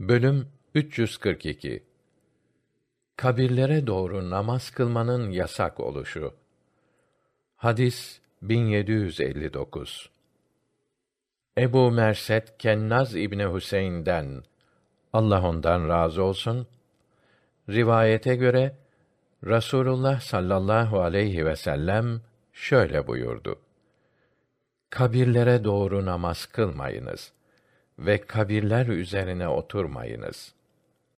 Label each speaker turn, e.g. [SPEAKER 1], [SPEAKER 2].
[SPEAKER 1] Bölüm 342 Kabirlere doğru namaz kılmanın yasak oluşu. Hadis 1759. Ebu Merset Kennaz İbni Hüseyin'den Allah ondan razı olsun rivayete göre Rasulullah sallallahu aleyhi ve sellem şöyle buyurdu. Kabirlere doğru namaz kılmayınız ve kabirler üzerine oturmayınız.